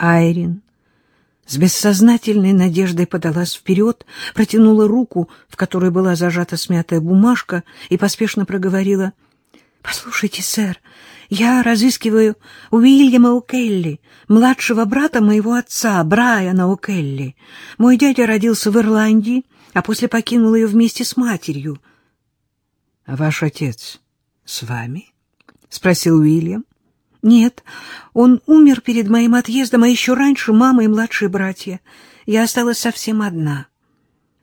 Айрин с бессознательной надеждой подалась вперед, протянула руку, в которой была зажата смятая бумажка, и поспешно проговорила. — Послушайте, сэр, я разыскиваю Уильяма О'Келли, младшего брата моего отца, Брайана О'Келли. Мой дядя родился в Ирландии, а после покинул ее вместе с матерью. — А ваш отец с вами? — спросил Уильям. Нет, он умер перед моим отъездом, а еще раньше мама и младшие братья. Я осталась совсем одна.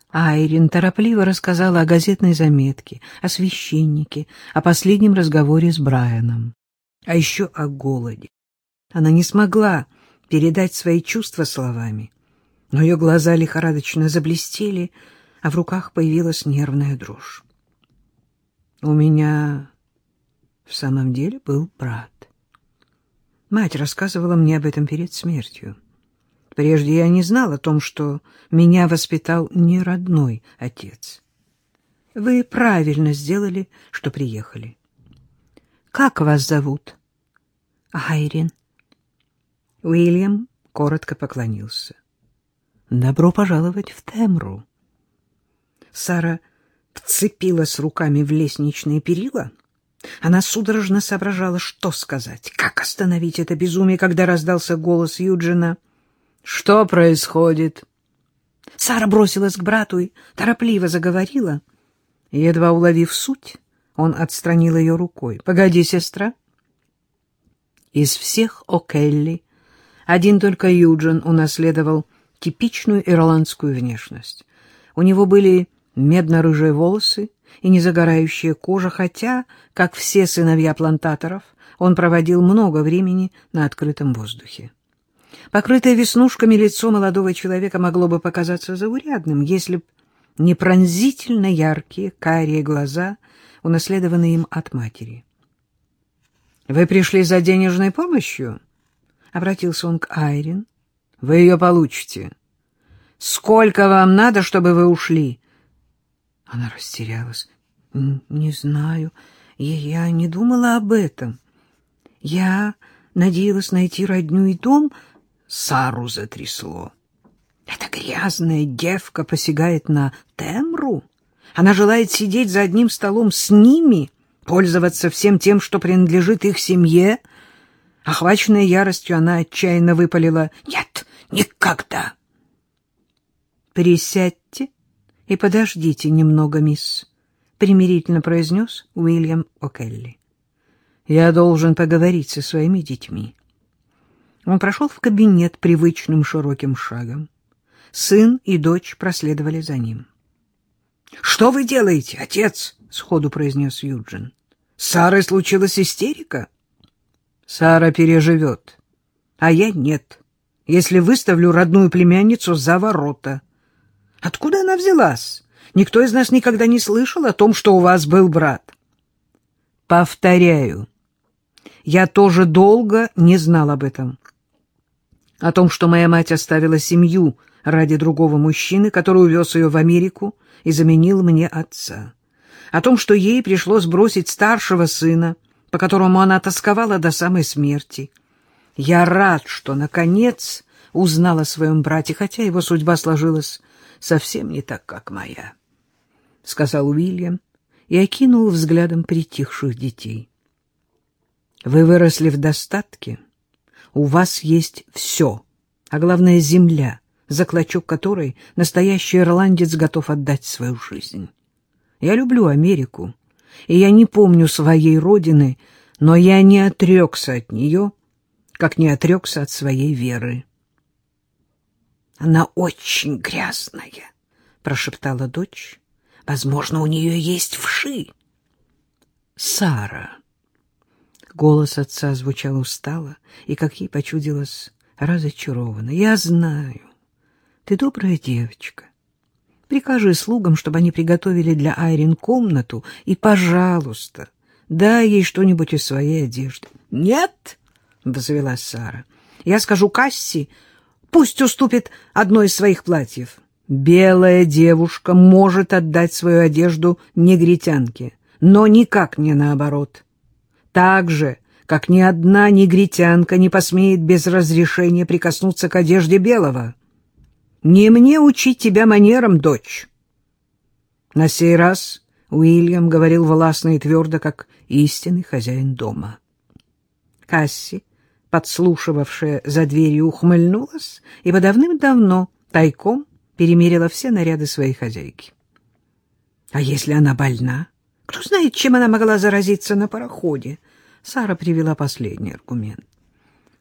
Айрин торопливо рассказала о газетной заметке, о священнике, о последнем разговоре с Брайаном, а еще о голоде. Она не смогла передать свои чувства словами, но ее глаза лихорадочно заблестели, а в руках появилась нервная дрожь. У меня в самом деле был брат. Мать рассказывала мне об этом перед смертью. Прежде я не знал о том, что меня воспитал не родной отец. Вы правильно сделали, что приехали. Как вас зовут? Айрин. Уильям коротко поклонился. Добро пожаловать в Темру. Сара вцепилась руками в лестничные перила — она судорожно соображала, что сказать, как остановить это безумие, когда раздался голос Юджина. «Что происходит?» Сара бросилась к брату и торопливо заговорила. Едва уловив суть, он отстранил ее рукой. «Погоди, сестра». Из всех О'Келли один только Юджин унаследовал типичную ирландскую внешность. У него были медно-рыжие волосы, и незагорающая кожа, хотя, как все сыновья плантаторов, он проводил много времени на открытом воздухе. Покрытое веснушками лицо молодого человека могло бы показаться заурядным, если б не пронзительно яркие карие глаза, унаследованные им от матери. — Вы пришли за денежной помощью? — обратился он к Айрин. — Вы ее получите. — Сколько вам надо, чтобы вы ушли? Она растерялась. — Не знаю. Я не думала об этом. Я надеялась найти родню и дом. Сару затрясло. Эта грязная девка посягает на Темру. Она желает сидеть за одним столом с ними, пользоваться всем тем, что принадлежит их семье. Охваченная яростью, она отчаянно выпалила «Нет, никогда!» «Присядьте и подождите немного, мисс», — примирительно произнес Уильям О'Келли. «Я должен поговорить со своими детьми». Он прошел в кабинет привычным широким шагом. Сын и дочь проследовали за ним. — Что вы делаете, отец? — сходу произнес Юджин. — С Сарой случилась истерика? — Сара переживет, а я нет, если выставлю родную племянницу за ворота. Откуда она взялась? Никто из нас никогда не слышал о том, что у вас был брат. Повторяю, я тоже долго не знал об этом. О том, что моя мать оставила семью ради другого мужчины, который увез ее в Америку и заменил мне отца. О том, что ей пришлось бросить старшего сына, по которому она тосковала до самой смерти. Я рад, что, наконец, узнал о своем брате, хотя его судьба сложилась совсем не так, как моя, — сказал Уильям и окинул взглядом притихших детей. — Вы выросли в достатке, у вас есть все, а главное — земля, за клочок которой настоящий ирландец готов отдать свою жизнь. Я люблю Америку, и я не помню своей родины, но я не отрекся от нее, как не отрекся от своей веры. Она очень грязная, прошептала дочь. Возможно, у нее есть вши. Сара. Голос отца звучал устало, и, как ей почудилось, разочарованно. Я знаю. Ты добрая девочка. Прикажи слугам, чтобы они приготовили для Айрин комнату, и, пожалуйста, дай ей что-нибудь из своей одежды. — Нет, — возвела Сара, — я скажу Касси, Пусть уступит одно из своих платьев. Белая девушка может отдать свою одежду негритянке, но никак не наоборот. Так же, как ни одна негритянка не посмеет без разрешения прикоснуться к одежде белого. Не мне учить тебя манерам, дочь. На сей раз Уильям говорил властно и твердо, как истинный хозяин дома. Касси, подслушивавшая за дверью, ухмыльнулась и по давным-давно тайком перемерила все наряды своей хозяйки. А если она больна? Кто знает, чем она могла заразиться на пароходе? Сара привела последний аргумент.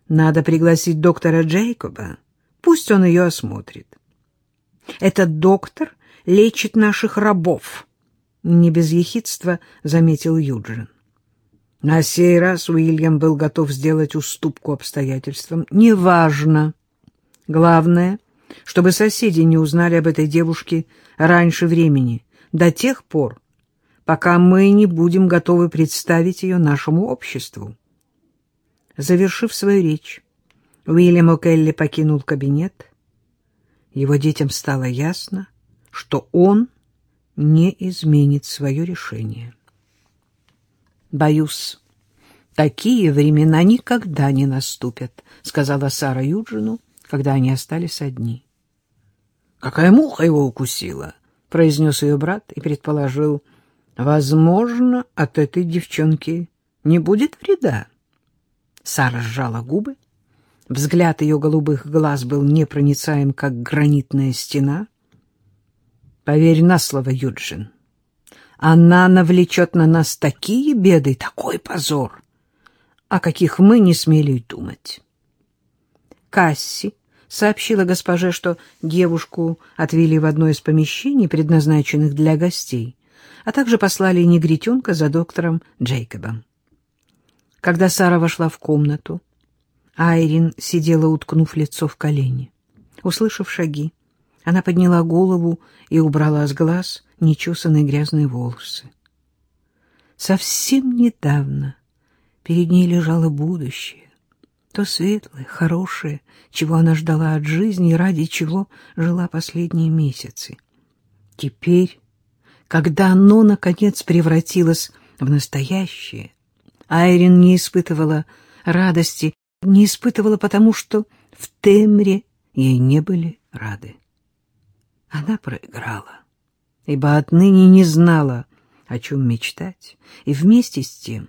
Надо пригласить доктора Джейкоба. Пусть он ее осмотрит. Этот доктор лечит наших рабов, — не без ехидства заметил Юджин. На сей раз Уильям был готов сделать уступку обстоятельствам. Неважно. Главное, чтобы соседи не узнали об этой девушке раньше времени, до тех пор, пока мы не будем готовы представить ее нашему обществу. Завершив свою речь, Уильям О'Келли покинул кабинет. Его детям стало ясно, что он не изменит свое решение. «Боюсь, такие времена никогда не наступят», — сказала Сара Юджину, когда они остались одни. «Какая муха его укусила?» — произнес ее брат и предположил, «возможно, от этой девчонки не будет вреда». Сара сжала губы. Взгляд ее голубых глаз был непроницаем, как гранитная стена. «Поверь на слово, Юджин, она навлечет на нас такие беды, такой позор, о каких мы не смели и думать». Касси сообщила госпоже, что девушку отвели в одно из помещений, предназначенных для гостей, а также послали негритенка за доктором Джейкобом. Когда Сара вошла в комнату, Айрин сидела, уткнув лицо в колени. Услышав шаги, она подняла голову и убрала с глаз нечесанные грязные волосы. Совсем недавно перед ней лежало будущее то светлое, хорошее, чего она ждала от жизни и ради чего жила последние месяцы. Теперь, когда оно, наконец, превратилось в настоящее, Айрин не испытывала радости, не испытывала потому, что в Темре ей не были рады. Она проиграла, ибо отныне не знала, о чем мечтать, и вместе с тем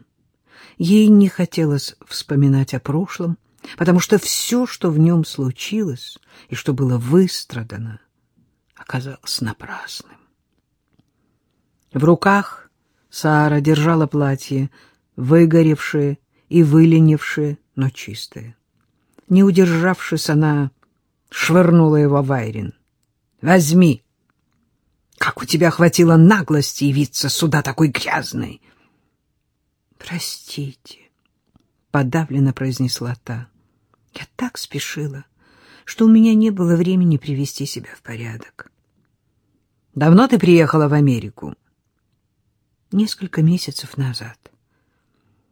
Ей не хотелось вспоминать о прошлом, потому что все, что в нем случилось и что было выстрадано, оказалось напрасным. В руках Сара держала платье, выгоревшее и выленившее, но чистое. Не удержавшись, она швырнула его в Айрин. «Возьми! Как у тебя хватило наглости явиться сюда такой грязной!» «Простите», — подавленно произнесла та. «Я так спешила, что у меня не было времени привести себя в порядок». «Давно ты приехала в Америку?» «Несколько месяцев назад.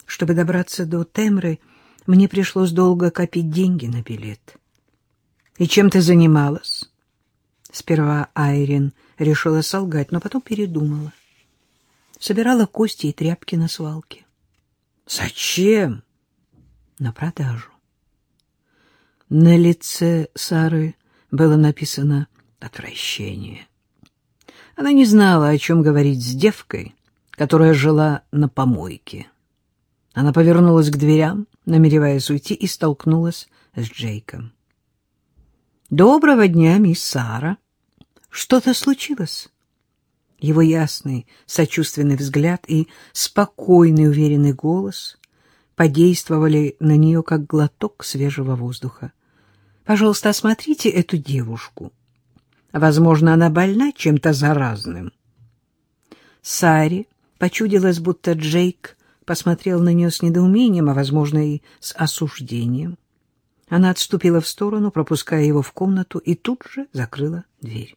Чтобы добраться до Темры, мне пришлось долго копить деньги на билет». «И чем ты занималась?» Сперва Айрин решила солгать, но потом передумала. Собирала кости и тряпки на свалке. Зачем? На продажу. На лице Сары было написано отвращение. Она не знала, о чем говорить с девкой, которая жила на помойке. Она повернулась к дверям, намереваясь уйти, и столкнулась с Джейком. «Доброго дня, мисс Сара. Что-то случилось?» Его ясный, сочувственный взгляд и спокойный, уверенный голос подействовали на нее, как глоток свежего воздуха. «Пожалуйста, осмотрите эту девушку. Возможно, она больна чем-то заразным». Саре почудилось, будто Джейк посмотрел на нее с недоумением, а, возможно, и с осуждением. Она отступила в сторону, пропуская его в комнату, и тут же закрыла дверь.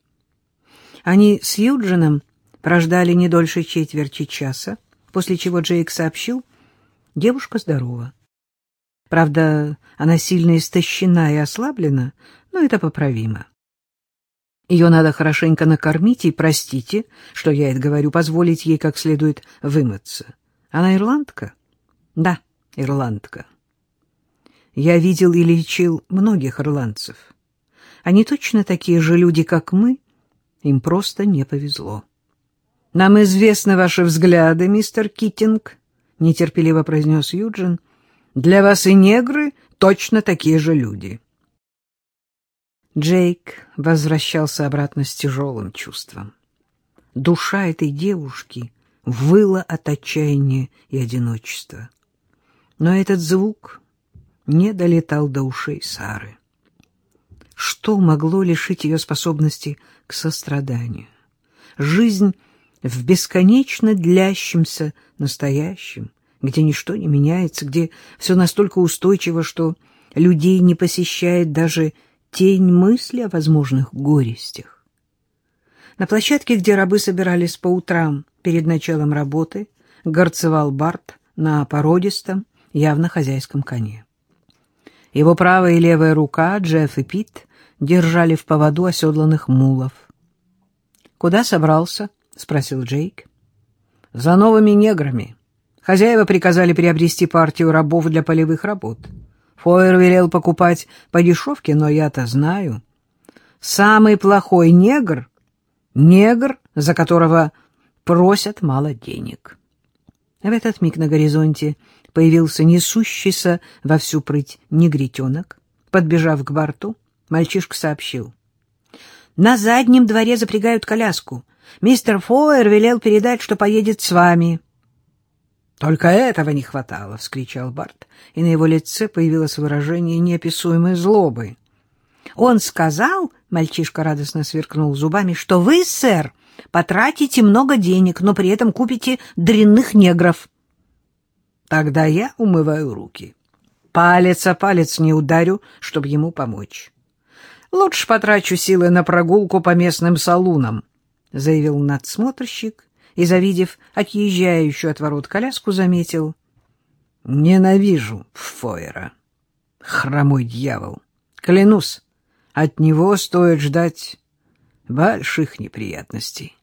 Они с Юджином прождали не дольше четверти часа, после чего Джейк сообщил, девушка здорова. Правда, она сильно истощена и ослаблена, но это поправимо. Ее надо хорошенько накормить и, простите, что я это говорю, позволить ей как следует вымыться. Она ирландка? Да, ирландка. Я видел и лечил многих ирландцев. Они точно такие же люди, как мы, им просто не повезло. — Нам известны ваши взгляды, мистер Киттинг, — нетерпеливо произнес Юджин. — Для вас и негры точно такие же люди. Джейк возвращался обратно с тяжелым чувством. Душа этой девушки выла от отчаяния и одиночества. Но этот звук не долетал до ушей Сары. Что могло лишить ее способности к состраданию? Жизнь в бесконечно длящемся настоящем, где ничто не меняется, где все настолько устойчиво, что людей не посещает даже тень мысли о возможных горестях. На площадке, где рабы собирались по утрам перед началом работы, горцевал Барт на породистом, явно хозяйском коне. Его правая и левая рука, Джефф и Пит, держали в поводу оседланных мулов. «Куда собрался?» — спросил Джейк. «За новыми неграми. Хозяева приказали приобрести партию рабов для полевых работ. Фойер велел покупать по дешевке, но я-то знаю. Самый плохой негр — негр, за которого просят мало денег». В этот миг на горизонте появился несущийся во всю прыть негритенок. Подбежав к борту, мальчишка сообщил. «На заднем дворе запрягают коляску. Мистер Фойер велел передать, что поедет с вами». «Только этого не хватало!» — вскричал Барт, и на его лице появилось выражение неописуемой злобы. «Он сказал, — мальчишка радостно сверкнул зубами, — что вы, сэр, потратите много денег, но при этом купите дрянных негров». Тогда я умываю руки. Палец о палец не ударю, чтобы ему помочь. Лучше потрачу силы на прогулку по местным салунам, — заявил надсмотрщик и, завидев отъезжающую от ворот коляску, заметил. — Ненавижу Фойера. Хромой дьявол. Клянусь, от него стоит ждать больших неприятностей.